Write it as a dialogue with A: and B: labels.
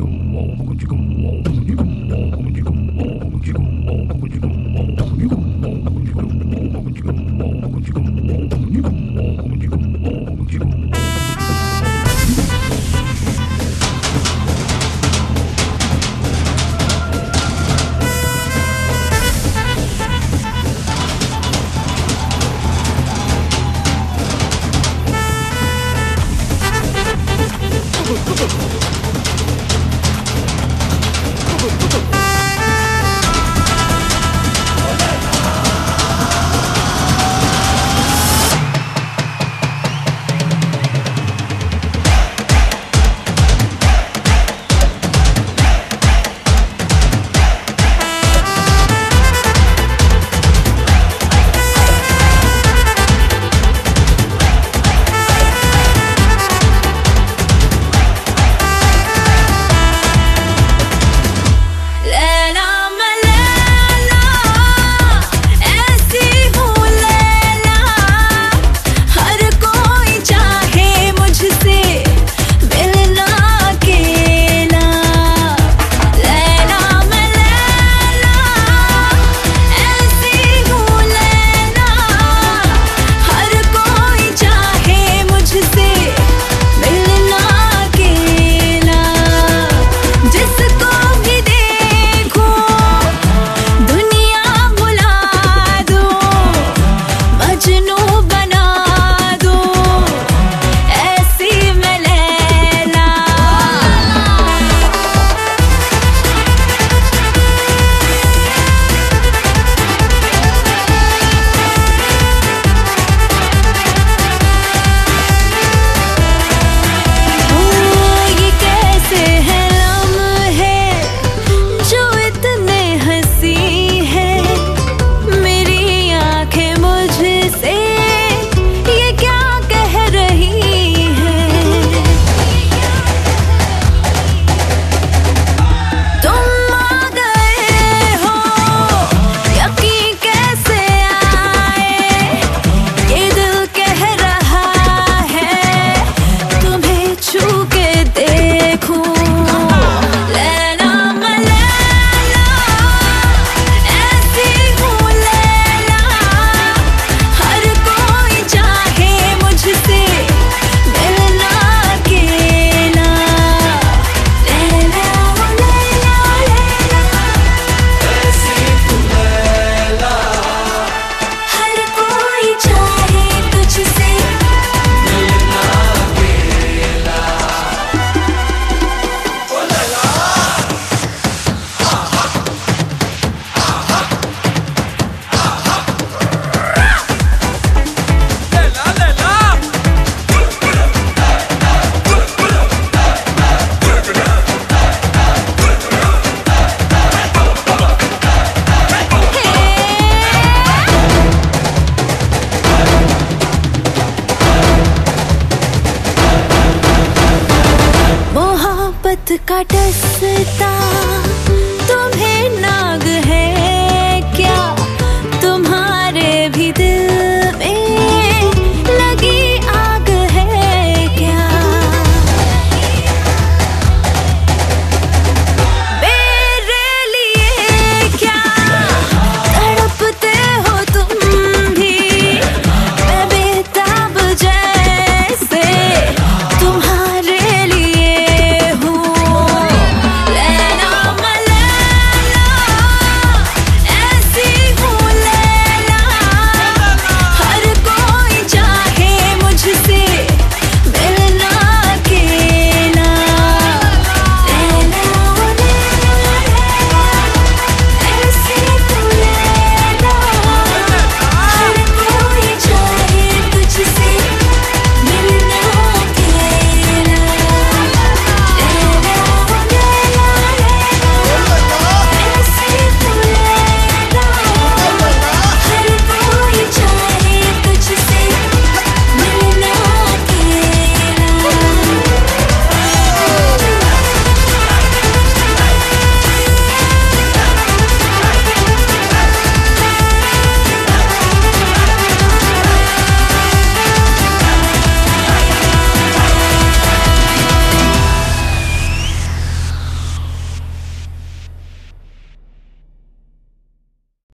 A: Thank you.
B: मोहब्बत का डसता